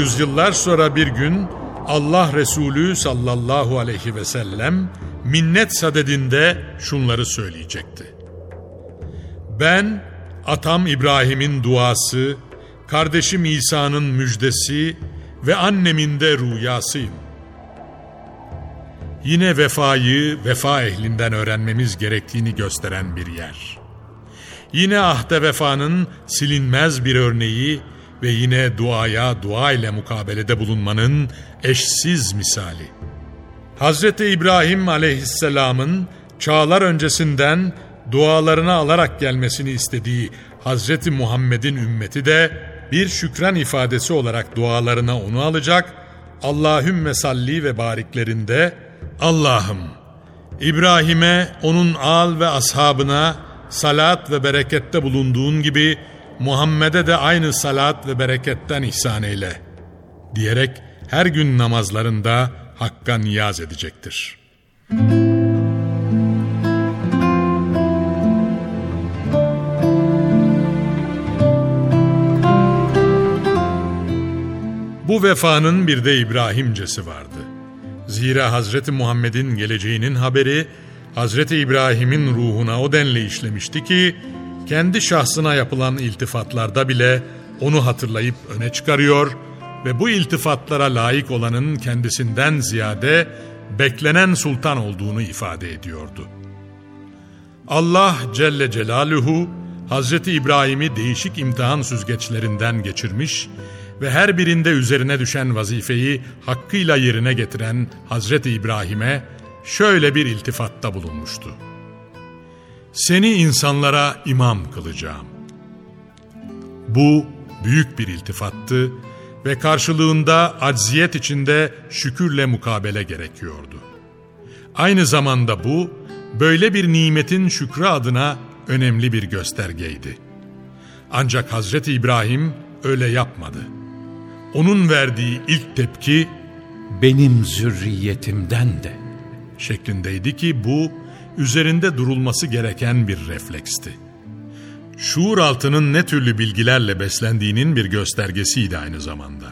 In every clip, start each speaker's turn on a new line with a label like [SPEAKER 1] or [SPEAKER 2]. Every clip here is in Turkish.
[SPEAKER 1] Yüzyıllar sonra bir gün Allah Resulü sallallahu aleyhi ve sellem minnet sadedinde şunları söyleyecekti. Ben atam İbrahim'in duası, kardeşim İsa'nın müjdesi ve annemin de rüyasıyım. Yine vefayı vefa ehlinden öğrenmemiz gerektiğini gösteren bir yer. Yine ahde vefanın silinmez bir örneği ve yine duaya dua ile mukabelede bulunmanın eşsiz misali. Hazreti İbrahim aleyhisselamın çağlar öncesinden dualarını alarak gelmesini istediği Hazreti Muhammed'in ümmeti de bir şükran ifadesi olarak dualarına onu alacak, Allahümme salli ve bariklerinde Allah'ım İbrahim'e, onun al ve ashabına salat ve berekette bulunduğun gibi Muhammed'e de aynı salat ve bereketten ihsan eyle diyerek her gün namazlarında Hakk'a niyaz edecektir. Bu vefanın bir de İbrahimcesi vardı. Zira Hazreti Muhammed'in geleceğinin haberi Hazreti İbrahim'in ruhuna o denli işlemişti ki kendi şahsına yapılan iltifatlarda bile onu hatırlayıp öne çıkarıyor ve bu iltifatlara layık olanın kendisinden ziyade beklenen sultan olduğunu ifade ediyordu. Allah Celle Celaluhu Hazreti İbrahim'i değişik imtihan süzgeçlerinden geçirmiş ve her birinde üzerine düşen vazifeyi hakkıyla yerine getiren Hazreti İbrahim'e şöyle bir iltifatta bulunmuştu. Seni insanlara imam kılacağım. Bu büyük bir iltifattı ve karşılığında acziyet içinde şükürle mukabele gerekiyordu. Aynı zamanda bu, böyle bir nimetin şükrü adına önemli bir göstergeydi. Ancak Hazreti İbrahim öyle yapmadı. Onun verdiği ilk tepki,
[SPEAKER 2] benim zürriyetimden de
[SPEAKER 1] şeklindeydi ki bu, üzerinde durulması gereken bir refleksti. Şuur altının ne türlü bilgilerle beslendiğinin bir göstergesiydi aynı zamanda.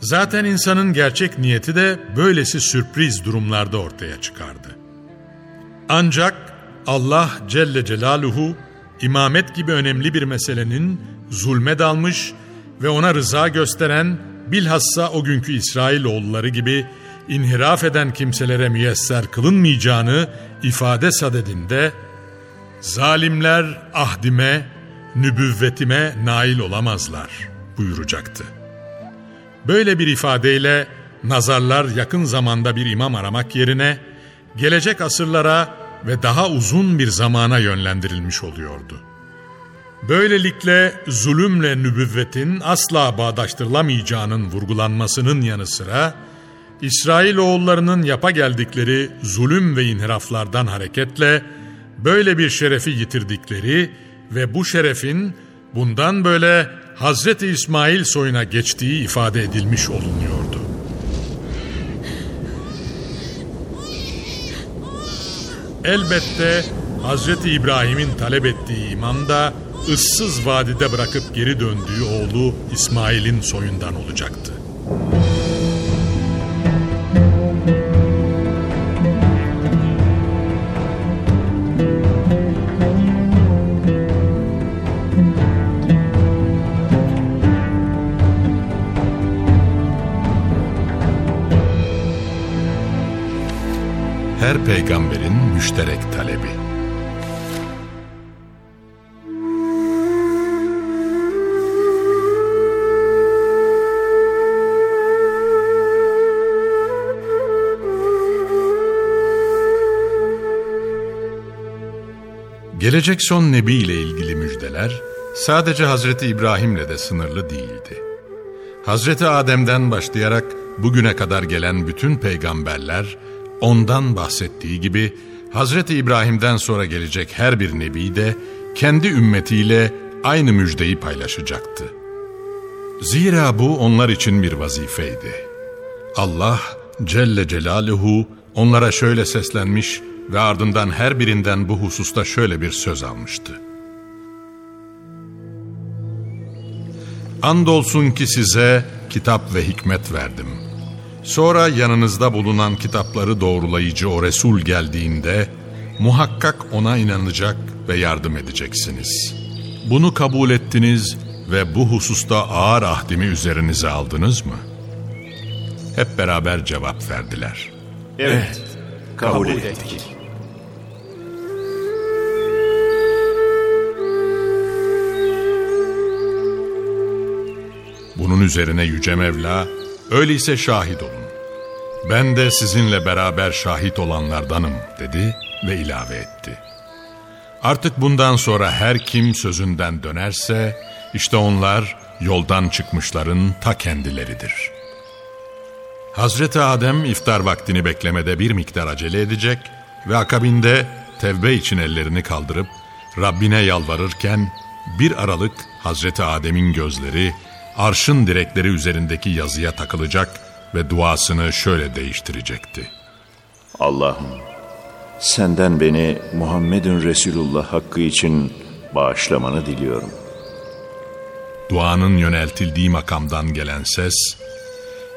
[SPEAKER 1] Zaten insanın gerçek niyeti de böylesi sürpriz durumlarda ortaya çıkardı. Ancak Allah Celle Celaluhu imamet gibi önemli bir meselenin zulme dalmış ve ona rıza gösteren bilhassa o günkü İsrailoğulları gibi inhiraf eden kimselere müyesser kılınmayacağını ifade sadedinde zalimler ahdime, nübüvvetime nail olamazlar buyuracaktı. Böyle bir ifadeyle nazarlar yakın zamanda bir imam aramak yerine gelecek asırlara ve daha uzun bir zamana yönlendirilmiş oluyordu. Böylelikle zulümle nübüvvetin asla bağdaştırılamayacağının vurgulanmasının yanı sıra İsrailoğullarının yapa geldikleri zulüm ve inhiraflardan hareketle böyle bir şerefi yitirdikleri ve bu şerefin bundan böyle
[SPEAKER 3] Hazreti İsmail soyuna geçtiği ifade edilmiş olunuyordu. Elbette Hazreti İbrahim'in talep ettiği imam da ıssız vadide bırakıp geri döndüğü oğlu İsmail'in soyundan olacaktı.
[SPEAKER 1] Her peygamberin müşterek talebi. Gelecek son nebi ile ilgili müjdeler sadece Hazreti İbrahim'le de sınırlı değildi. Hazreti Adem'den başlayarak bugüne kadar gelen bütün peygamberler ondan bahsettiği gibi Hazreti İbrahim'den sonra gelecek her bir nebi de kendi ümmetiyle aynı müjdeyi paylaşacaktı. Zira bu onlar için bir vazifeydi. Allah Celle Celaluhu onlara şöyle seslenmiş ve ardından her birinden bu hususta şöyle bir söz almıştı. Andolsun ki size kitap ve hikmet verdim. Sonra yanınızda bulunan kitapları doğrulayıcı o Resul geldiğinde muhakkak ona inanacak ve yardım edeceksiniz. Bunu kabul ettiniz ve bu hususta ağır ahdimi üzerinize aldınız mı? Hep beraber cevap verdiler.
[SPEAKER 4] Evet, kabul ettik.
[SPEAKER 1] Bunun üzerine Yüce Mevla, öyleyse şahit olun. Ben de sizinle beraber şahit olanlardanım dedi ve ilave etti. Artık bundan sonra her kim sözünden dönerse, işte onlar yoldan çıkmışların ta kendileridir. Hazreti Adem iftar vaktini beklemede bir miktar acele edecek ve akabinde tevbe için ellerini kaldırıp Rabbine yalvarırken bir aralık Hazreti Adem'in gözleri arşın direkleri üzerindeki yazıya takılacak ve duasını şöyle değiştirecekti.
[SPEAKER 4] Allah'ım senden beni Muhammedun Resulullah hakkı için bağışlamanı diliyorum.
[SPEAKER 1] Duanın yöneltildiği makamdan gelen ses,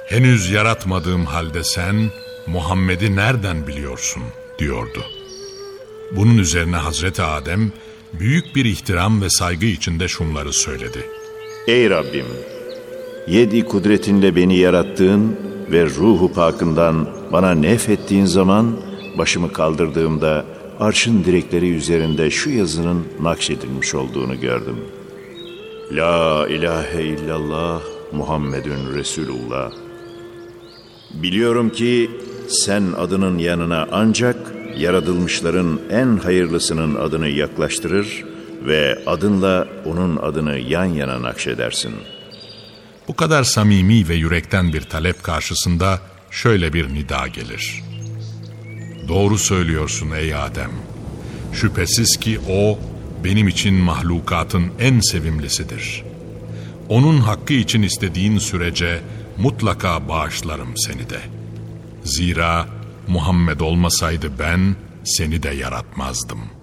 [SPEAKER 1] henüz yaratmadığım halde sen Muhammed'i nereden biliyorsun diyordu. Bunun üzerine Hazreti Adem büyük bir ihtiram ve saygı içinde şunları söyledi.
[SPEAKER 4] Ey Rabbim! Yedi kudretinle beni yarattığın ve ruhu pakından bana nefettiğin zaman başımı kaldırdığımda arşın direkleri üzerinde şu yazının nakşedilmiş olduğunu gördüm. La ilahe illallah Muhammedun Resulullah. Biliyorum ki sen adının yanına ancak yaratılmışların en hayırlısının adını yaklaştırır ve adınla onun adını yan yana nakşedersin.
[SPEAKER 1] Bu kadar samimi ve yürekten bir talep karşısında şöyle bir nida gelir. Doğru söylüyorsun ey Adem. Şüphesiz ki o benim için mahlukatın en sevimlisidir. Onun hakkı için istediğin sürece mutlaka bağışlarım seni de. Zira Muhammed olmasaydı ben seni de yaratmazdım.''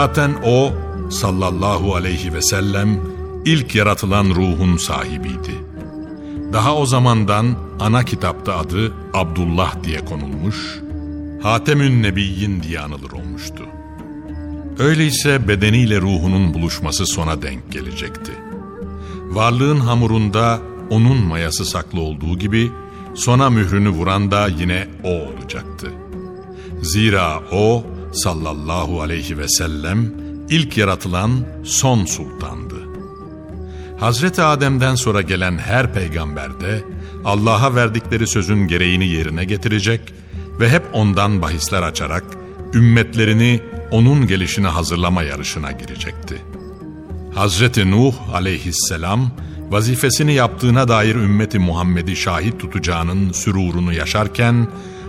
[SPEAKER 1] Zaten o sallallahu aleyhi ve sellem ilk yaratılan ruhun sahibiydi. Daha o zamandan ana kitapta adı Abdullah diye konulmuş, Hatemün Nebiyyin diye anılır olmuştu. Öyleyse bedeniyle ruhunun buluşması sona denk gelecekti. Varlığın hamurunda onun mayası saklı olduğu gibi sona mührünü vuran da yine o olacaktı. Zira o sallallahu aleyhi ve sellem ilk yaratılan son sultandı. Hazreti Adem'den sonra gelen her peygamber de Allah'a verdikleri sözün gereğini yerine getirecek ve hep ondan bahisler açarak ümmetlerini onun gelişine hazırlama yarışına girecekti. Hazreti Nuh aleyhisselam vazifesini yaptığına dair ümmeti Muhammed'i şahit tutacağının sürurunu yaşarken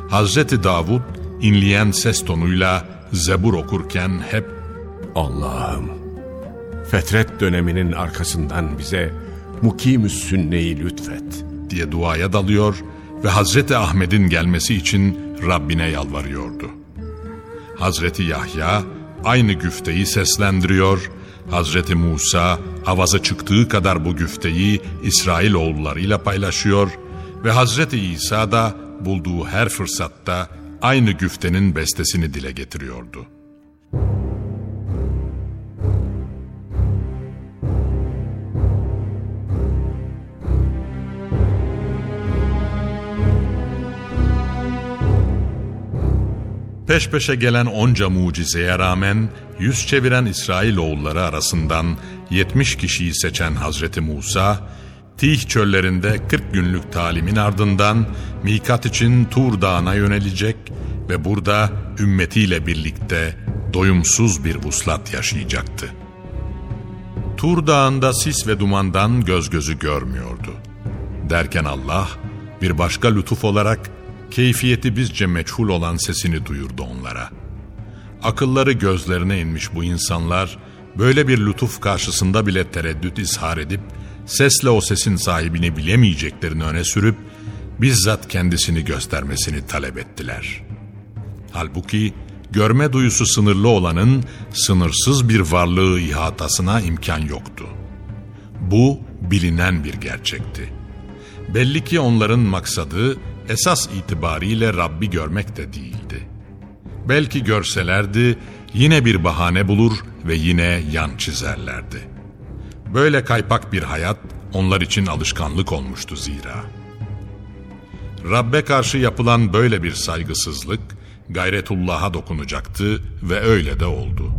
[SPEAKER 1] Hazreti Davud inleyen ses tonuyla zebur okurken hep
[SPEAKER 5] Allah'ım fetret döneminin arkasından bize mukimüs sünneyi lütfet
[SPEAKER 1] diye duaya dalıyor ve Hazreti Ahmet'in gelmesi için Rabbine yalvarıyordu. Hazreti Yahya aynı güfteyi seslendiriyor, Hazreti Musa avazı çıktığı kadar bu güfteyi İsrailoğullarıyla paylaşıyor ve Hazreti İsa da bulduğu her fırsatta aynı güftenin bestesini dile getiriyordu. Peş peşe gelen onca mucizeye rağmen yüz çeviren İsrailoğulları arasından 70 kişiyi seçen Hazreti Musa, Tih çöllerinde 40 günlük talimin ardından Mikat için Tur Dağı'na yönelecek ve burada ümmetiyle birlikte doyumsuz bir vuslat yaşayacaktı. Tur Dağı'nda sis ve dumandan göz gözü görmüyordu. Derken Allah bir başka lütuf olarak keyfiyeti bizce meçhul olan sesini duyurdu onlara. Akılları gözlerine inmiş bu insanlar böyle bir lütuf karşısında bile tereddüt ishar edip sesle o sesin sahibini bilemeyeceklerini öne sürüp bizzat kendisini göstermesini talep ettiler. Halbuki görme duyusu sınırlı olanın sınırsız bir varlığı ihatasına imkan yoktu. Bu bilinen bir gerçekti. Belli ki onların maksadı esas itibariyle Rabbi görmek de değildi. Belki görselerdi yine bir bahane bulur ve yine yan çizerlerdi. Böyle kaypak bir hayat onlar için alışkanlık olmuştu zira. Rabbe karşı yapılan böyle bir saygısızlık gayretullah'a dokunacaktı ve öyle de oldu.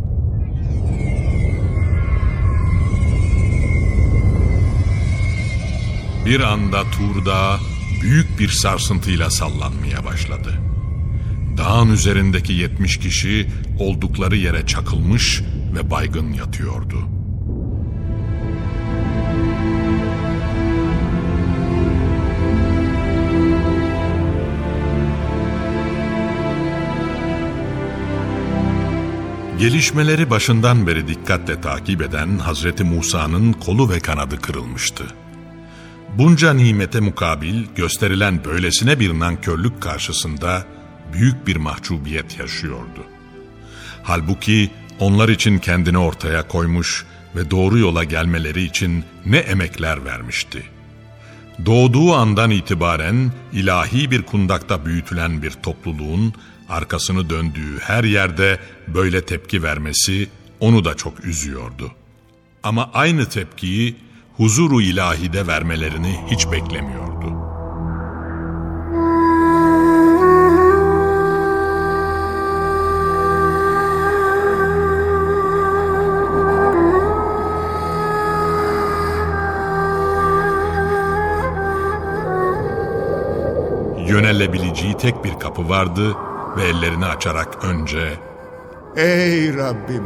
[SPEAKER 1] Bir anda Tur Dağı büyük bir sarsıntıyla sallanmaya başladı. Dağın üzerindeki yetmiş kişi oldukları yere çakılmış ve baygın yatıyordu. Gelişmeleri başından beri dikkatle takip eden Hazreti Musa'nın kolu ve kanadı kırılmıştı. Bunca nimete mukabil gösterilen böylesine bir nankörlük karşısında büyük bir mahcubiyet yaşıyordu. Halbuki onlar için kendini ortaya koymuş ve doğru yola gelmeleri için ne emekler vermişti. Doğduğu andan itibaren ilahi bir kundakta büyütülen bir topluluğun arkasını döndüğü her yerde böyle tepki vermesi onu da çok üzüyordu. Ama aynı tepkiyi huzuru ilahide vermelerini hiç beklemiyordu. Yönelebileceği tek bir kapı vardı ve ellerini açarak önce
[SPEAKER 6] Ey Rabbim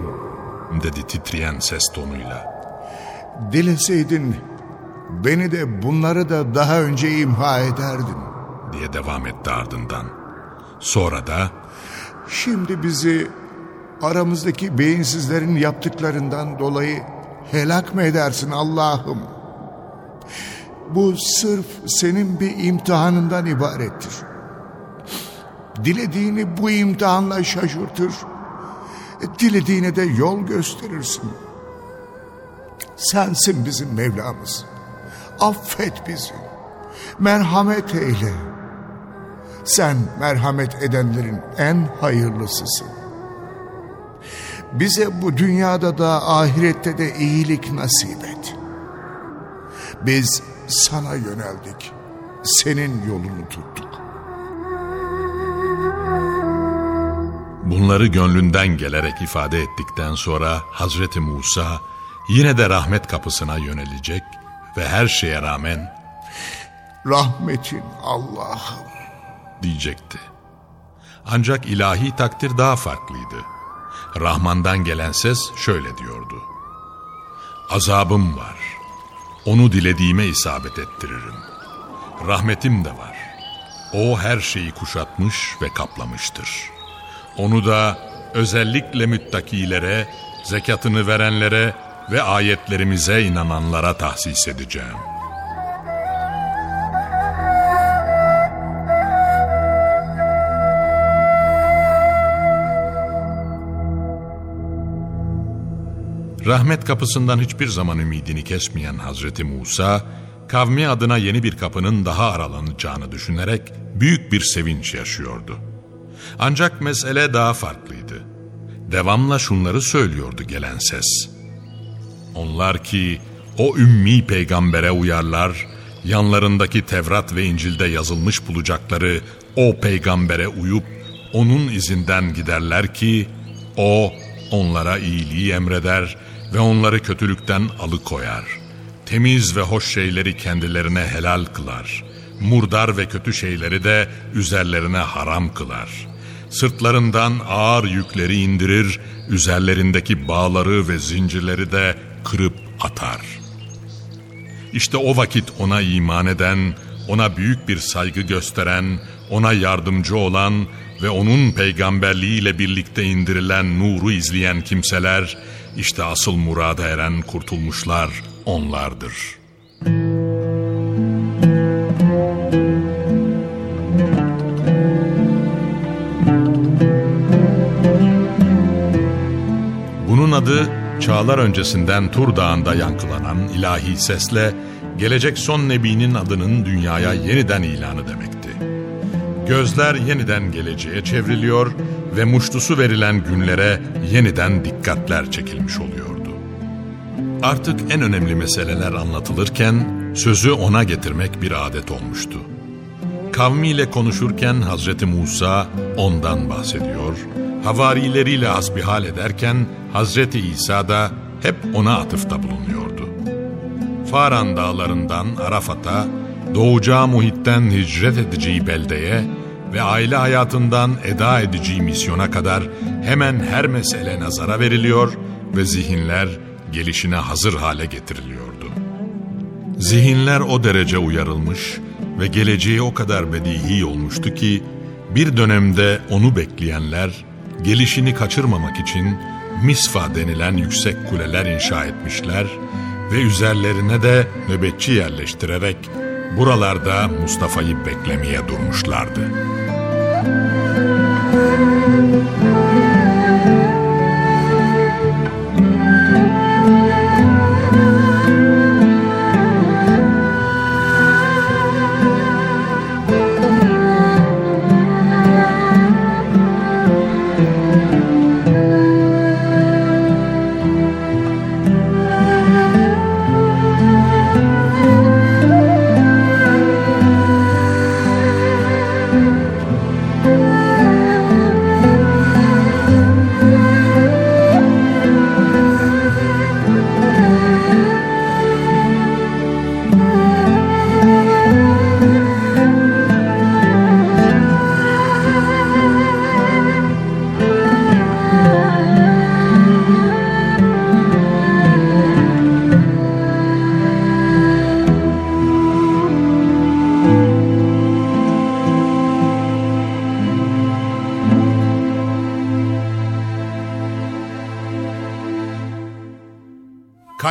[SPEAKER 1] dedi titreyen ses tonuyla.
[SPEAKER 6] Dileseydin beni de bunları da daha önce imha ederdin.
[SPEAKER 1] diye devam etti ardından. Sonra da
[SPEAKER 6] Şimdi bizi aramızdaki beyinsizlerin yaptıklarından dolayı helak mı edersin Allah'ım? Bu sırf senin bir imtihanından ibarettir. Dilediğini bu imtihanla şaşırtır. Dilediğine de yol gösterirsin. Sensin bizim Mevlamız. Affet bizi. Merhamet eyle. Sen merhamet edenlerin en hayırlısısın. Bize bu dünyada da ahirette de iyilik nasip et. Biz sana yöneldik. Senin yolunu tuttuk.
[SPEAKER 1] Bunları gönlünden gelerek ifade ettikten sonra Hazreti Musa yine de rahmet kapısına yönelecek ve her şeye rağmen
[SPEAKER 6] Rahmetin Allah'ım.
[SPEAKER 1] diyecekti. Ancak ilahi takdir daha farklıydı. Rahman'dan gelen ses şöyle diyordu. Azabım var. Onu dilediğime isabet ettiririm. Rahmetim de var. O her şeyi kuşatmış ve kaplamıştır. Onu da özellikle müttakilere, zekatını verenlere ve ayetlerimize inananlara tahsis edeceğim. Rahmet kapısından hiçbir zaman ümidini kesmeyen Hazreti Musa, kavmi adına yeni bir kapının daha aralanacağını düşünerek büyük bir sevinç yaşıyordu. Ancak mesele daha farklıydı. Devamla şunları söylüyordu gelen ses. Onlar ki o ümmi peygambere uyarlar, yanlarındaki Tevrat ve İncil'de yazılmış bulacakları o peygambere uyup onun izinden giderler ki o onlara iyiliği emreder ve onları kötülükten alıkoyar. Temiz ve hoş şeyleri kendilerine helal kılar. Murdar ve kötü şeyleri de üzerlerine haram kılar. Sırtlarından ağır yükleri indirir, üzerlerindeki bağları ve zincirleri de kırıp atar. İşte o vakit ona iman eden, ona büyük bir saygı gösteren, ona yardımcı olan ve onun peygamberliğiyle birlikte indirilen nuru izleyen kimseler, işte asıl murada eren kurtulmuşlar onlardır. Bunun adı çağlar öncesinden Tur Dağı'nda yankılanan ilahi sesle gelecek son nebinin adının dünyaya yeniden ilanı demekti. Gözler yeniden geleceğe çevriliyor ve muştusu verilen günlere yeniden dikkatler çekilmiş oluyordu. Artık en önemli meseleler anlatılırken sözü ona getirmek bir adet olmuştu. Kavmiyle konuşurken Hazreti Musa ondan bahsediyor, havarileriyle hasbihal ederken Hazreti İsa da hep ona atıfta bulunuyordu. Faran dağlarından Arafat'a, doğacağı muhitten hicret edeceği beldeye ve aile hayatından eda edeceği misyona kadar hemen her mesele nazara veriliyor ve zihinler gelişine hazır hale getiriliyordu. Zihinler o derece uyarılmış ve geleceği o kadar bedihi olmuştu ki bir dönemde onu bekleyenler gelişini kaçırmamak için misfa denilen yüksek kuleler inşa etmişler ve üzerlerine de nöbetçi yerleştirerek buralarda Mustafa'yı beklemeye durmuşlardı.